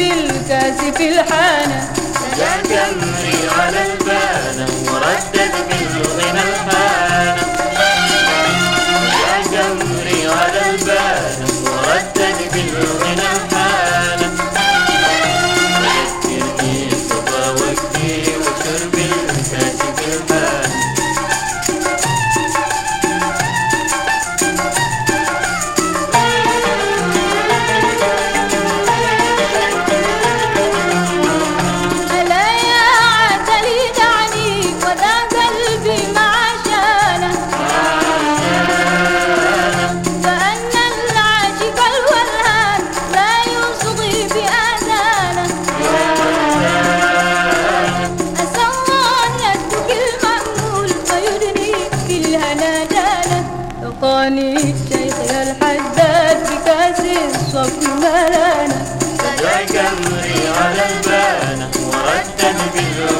بالكاس في الحانة. لا تمري على البانة وردد أعطاني شيخنا الحداد بكأس الصف ملانا. سجى قمري على البانة ورتب بالعود